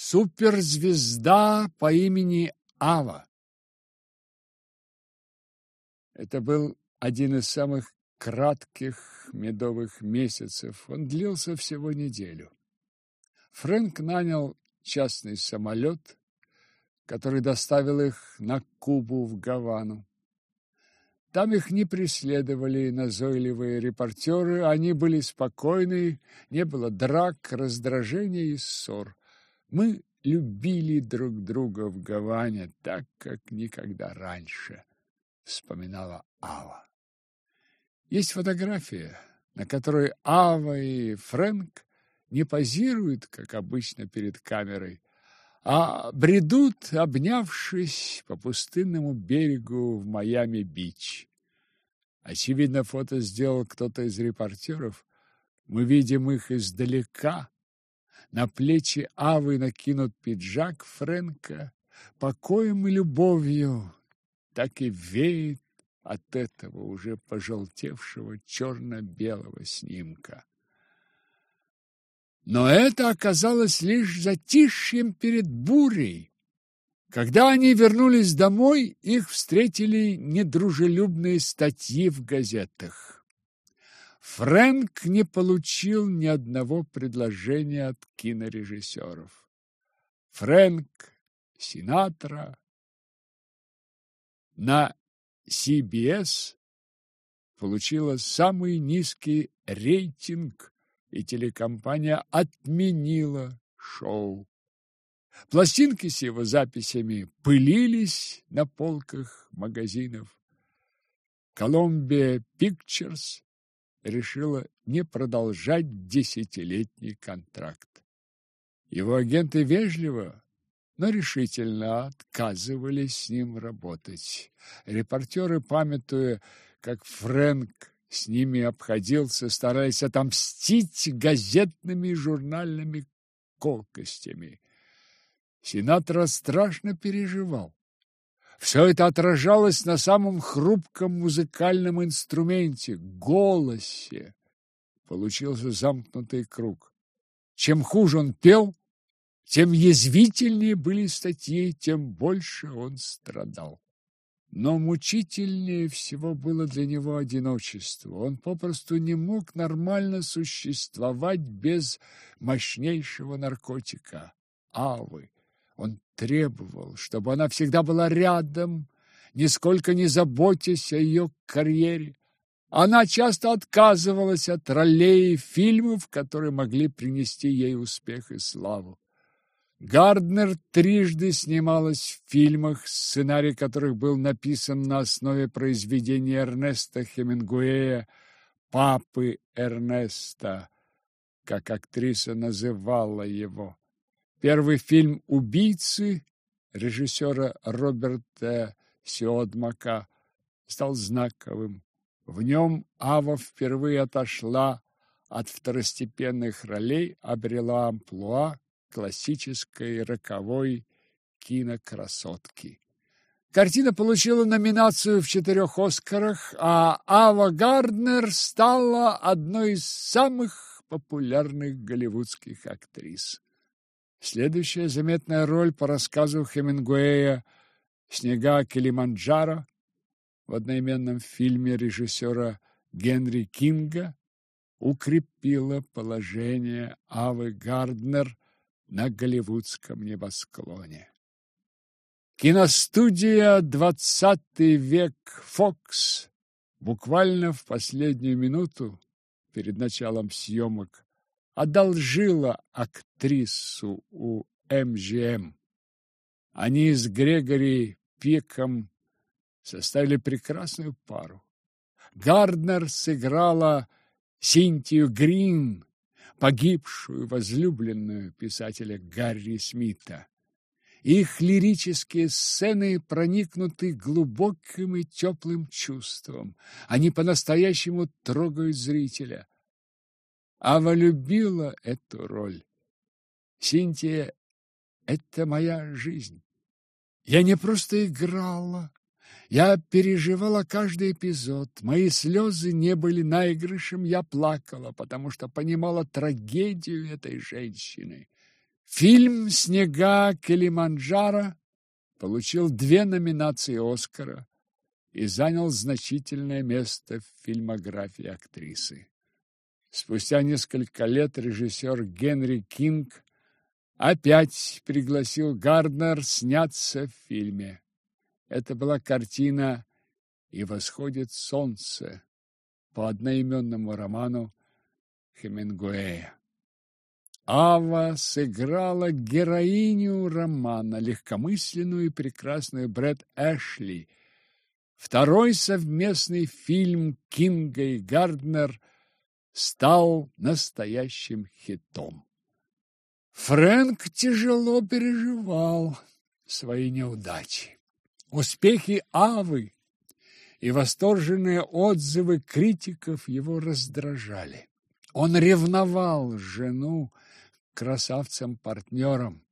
суперзвезда по имени Ава. Это был один из самых кратких медовых месяцев. Он длился всего неделю. Фрэнк нанял частный самолет, который доставил их на Кубу в Гавану. Там их не преследовали назойливые репортеры, они были спокойны, не было драк, раздражения и ссор. Мы любили друг друга в Гаване так, как никогда раньше, вспоминала Ава. Есть фотография, на которой Ава и Фрэнк не позируют, как обычно, перед камерой, а бредут, обнявшись по пустынному берегу в Майами-Бич. Очевидно, фото сделал кто-то из репортеров. Мы видим их издалека. На плечи Авы накинут пиджак Фрэнка. Покоем и любовью так и веет от этого уже пожелтевшего черно-белого снимка. Но это оказалось лишь затишьем перед бурей. Когда они вернулись домой, их встретили недружелюбные статьи в газетах. Фрэнк не получил ни одного предложения от кинорежиссеров. Фрэнк Синатра на CBS получила самый низкий рейтинг и телекомпания отменила шоу. Пластинки с его записями пылились на полках магазинов. Columbia Pictures решила не продолжать десятилетний контракт. Его агенты вежливо, но решительно отказывались с ним работать. Репортеры, памятуя, как Фрэнк с ними обходился, стараясь отомстить газетными и журнальными колкостями. Сенатор страшно переживал. Все это отражалось на самом хрупком музыкальном инструменте – голосе. Получился замкнутый круг. Чем хуже он пел, тем язвительнее были статьи, тем больше он страдал. Но мучительнее всего было для него одиночество. Он попросту не мог нормально существовать без мощнейшего наркотика – авы. Он требовал, чтобы она всегда была рядом, нисколько не заботясь о ее карьере. Она часто отказывалась от ролей фильмов, которые могли принести ей успех и славу. Гарднер трижды снималась в фильмах, сценарий которых был написан на основе произведения Эрнеста Хемингуэя «Папы Эрнеста», как актриса называла его. Первый фильм «Убийцы» режиссера Роберта Сиодмака стал знаковым. В нем Ава впервые отошла от второстепенных ролей, обрела амплуа классической роковой кинокрасотки. Картина получила номинацию в четырех «Оскарах», а Ава Гарднер стала одной из самых популярных голливудских актрис. Следующая заметная роль по рассказу Хемингуэя «Снега Килиманджаро» в одноименном фильме режиссера Генри Кинга укрепила положение Авы Гарднер на голливудском небосклоне. Киностудия «Двадцатый век Фокс» буквально в последнюю минуту перед началом съемок одолжила актрису у МЖМ. Они с Грегори Пеком составили прекрасную пару. Гарднер сыграла Синтию Грин, погибшую возлюбленную писателя Гарри Смита. Их лирические сцены проникнуты глубоким и теплым чувством. Они по-настоящему трогают зрителя. Ава любила эту роль. Синтия — это моя жизнь. Я не просто играла, я переживала каждый эпизод. Мои слезы не были наигрышем, я плакала, потому что понимала трагедию этой женщины. Фильм «Снега Килиманджаро» получил две номинации «Оскара» и занял значительное место в фильмографии актрисы. Спустя несколько лет режиссер Генри Кинг опять пригласил Гарднер сняться в фильме. Это была картина «И восходит солнце» по одноименному роману Хемингуэя. Ава сыграла героиню романа, легкомысленную и прекрасную Брэд Эшли. Второй совместный фильм Кинга и Гарднер стал настоящим хитом. Фрэнк тяжело переживал свои неудачи. Успехи Авы и восторженные отзывы критиков его раздражали. Он ревновал жену красавцам-партнерам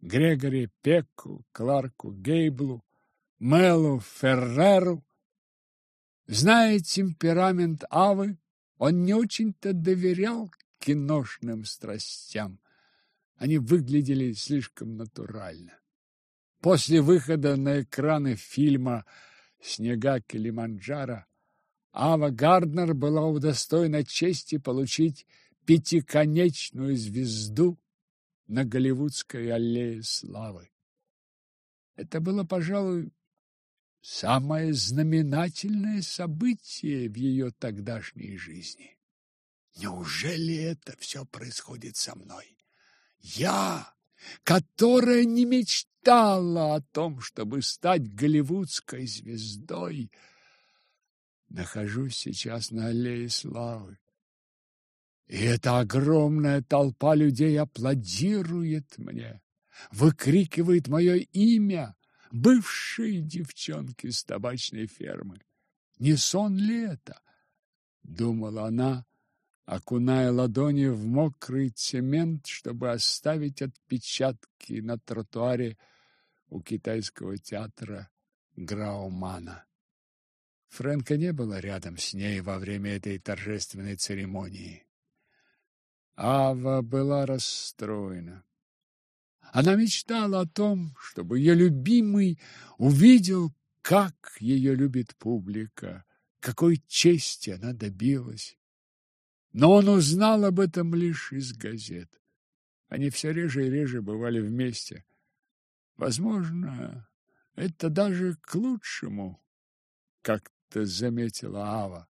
Грегори Пекку, Кларку Гейблу, Мелу Ферреру. Зная темперамент Авы, он не очень-то доверял киношным страстям. Они выглядели слишком натурально. После выхода на экраны фильма «Снега Килиманджаро» Ава Гарднер была удостоена чести получить пятиконечную звезду на Голливудской аллее славы. Это было, пожалуй, самое знаменательное событие в ее тогдашней жизни. Неужели это все происходит со мной? Я, которая не мечтала о том, чтобы стать голливудской звездой, нахожусь сейчас на аллее славы. И эта огромная толпа людей аплодирует мне, выкрикивает мое имя, бывшие девчонки с табачной фермы. Не сон ли это? Думала она, окуная ладони в мокрый цемент, чтобы оставить отпечатки на тротуаре у китайского театра Граумана. Фрэнка не было рядом с ней во время этой торжественной церемонии. Ава была расстроена. Она мечтала о том, чтобы ее любимый увидел, как ее любит публика, какой чести она добилась. Но он узнал об этом лишь из газет. Они все реже и реже бывали вместе. Возможно, это даже к лучшему, как-то заметила Ава.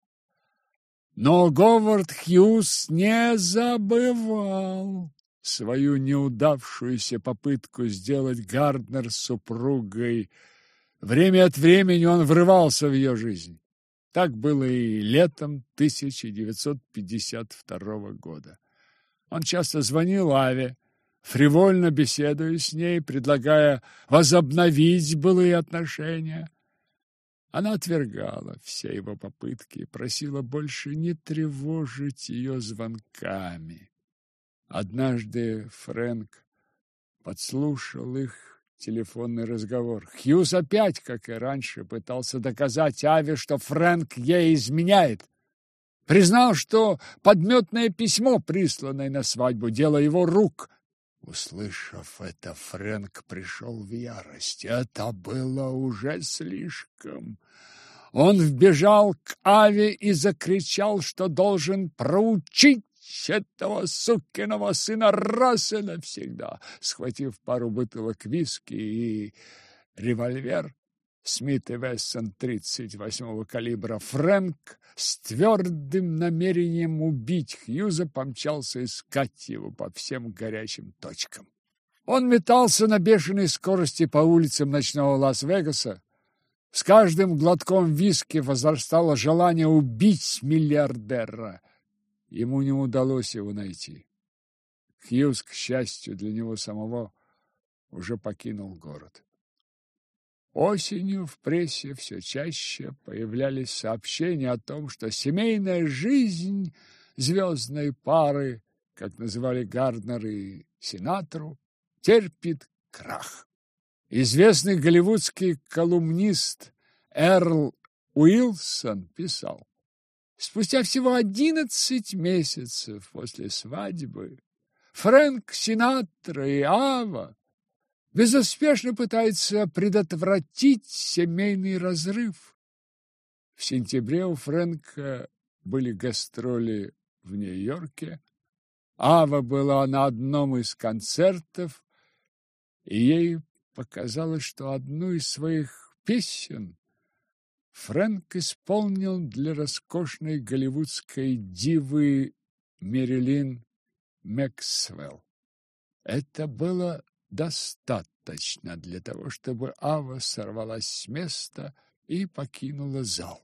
Но Говард Хьюз не забывал свою неудавшуюся попытку сделать Гарднер супругой. Время от времени он врывался в ее жизнь. Так было и летом 1952 года. Он часто звонил Аве, фривольно беседуя с ней, предлагая возобновить былые отношения. Она отвергала все его попытки и просила больше не тревожить ее звонками. Однажды Фрэнк подслушал их телефонный разговор. Хьюз опять, как и раньше, пытался доказать Аве, что Фрэнк ей изменяет. Признал, что подметное письмо, присланное на свадьбу, дело его рук — Услышав это, Фрэнк пришел в ярость. Это было уже слишком. Он вбежал к Аве и закричал, что должен проучить этого сукиного сына раз и навсегда. Схватив пару бутылок виски и револьвер, Смит и Вессон 38-го калибра, Фрэнк с твердым намерением убить Хьюза помчался искать его по всем горячим точкам. Он метался на бешеной скорости по улицам ночного Лас-Вегаса. С каждым глотком виски возрастало желание убить миллиардера. Ему не удалось его найти. Хьюз, к счастью для него самого, уже покинул город. Осенью в прессе все чаще появлялись сообщения о том, что семейная жизнь звездной пары, как называли Гарднер и Синатру, терпит крах. Известный голливудский колумнист Эрл Уилсон писал, Спустя всего одиннадцать месяцев после свадьбы Фрэнк Синатра и Ава безуспешно пытаются предотвратить семейный разрыв. В сентябре у Фрэнка были гастроли в Нью-Йорке. Ава была на одном из концертов, и ей показалось, что одну из своих песен Фрэнк исполнил для роскошной голливудской дивы Мерилин Максвелл. Это было достаточно для того, чтобы Ава сорвалась с места и покинула зал.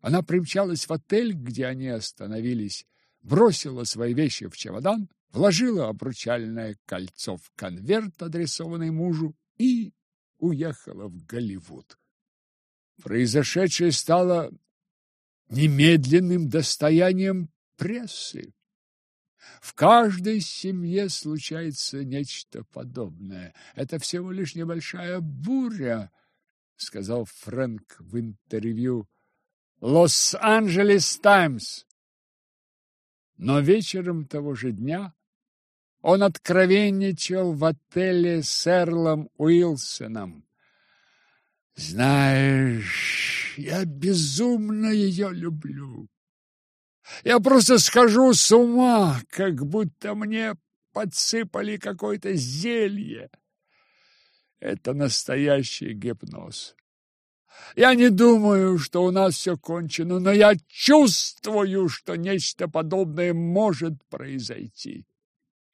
Она примчалась в отель, где они остановились, бросила свои вещи в чемодан, вложила обручальное кольцо в конверт, адресованный мужу, и уехала в Голливуд. Произошедшее стало немедленным достоянием прессы. В каждой семье случается нечто подобное. Это всего лишь небольшая буря, сказал Фрэнк в интервью Лос-Анджелес Таймс. Но вечером того же дня он откровенничал в отеле с Эрлом Уилсоном. «Знаешь, я безумно ее люблю. Я просто схожу с ума, как будто мне подсыпали какое-то зелье. Это настоящий гипноз. Я не думаю, что у нас все кончено, но я чувствую, что нечто подобное может произойти.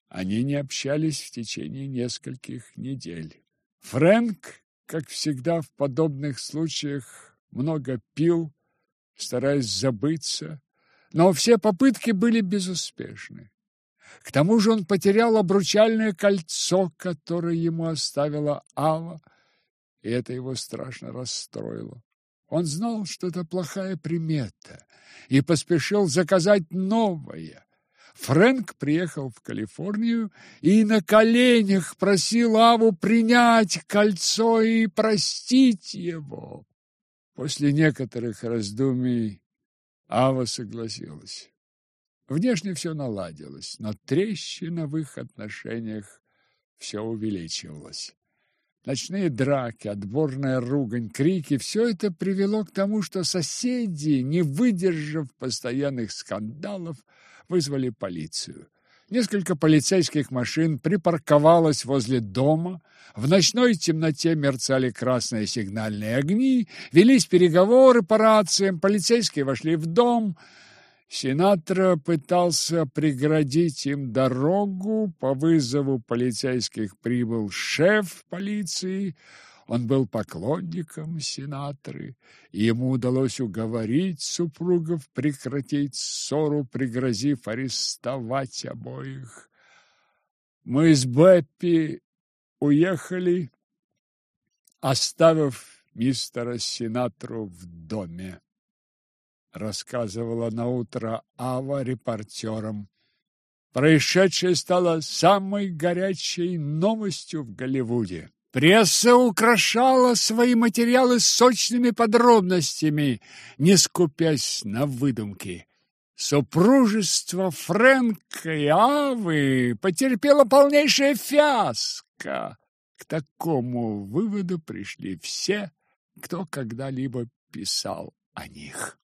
Они не общались в течение нескольких недель. Фрэнк, как всегда в подобных случаях, много пил, стараясь забыться, но все попытки были безуспешны. К тому же он потерял обручальное кольцо, которое ему оставила Ава, и это его страшно расстроило. Он знал, что это плохая примета, и поспешил заказать новое. Фрэнк приехал в Калифорнию и на коленях просил Аву принять кольцо и простить его. После некоторых раздумий Ава согласилась. Внешне все наладилось, но трещина в их отношениях все увеличивалась. Ночные драки, отборная ругань, крики – все это привело к тому, что соседи, не выдержав постоянных скандалов, вызвали полицию. Несколько полицейских машин припарковалось возле дома. В ночной темноте мерцали красные сигнальные огни, велись переговоры по рациям, полицейские вошли в дом – Сенатор пытался преградить им дорогу. По вызову полицейских прибыл шеф полиции. Он был поклонником сенаторы, и ему удалось уговорить супругов прекратить ссору, пригрозив арестовать обоих. Мы с Беппи уехали, оставив мистера Сенатору в доме рассказывала на утро Ава репортерам. Происшедшее стало самой горячей новостью в Голливуде. Пресса украшала свои материалы сочными подробностями, не скупясь на выдумки. Супружество Фрэнка и Авы потерпело полнейшее фиаско. К такому выводу пришли все, кто когда-либо писал о них.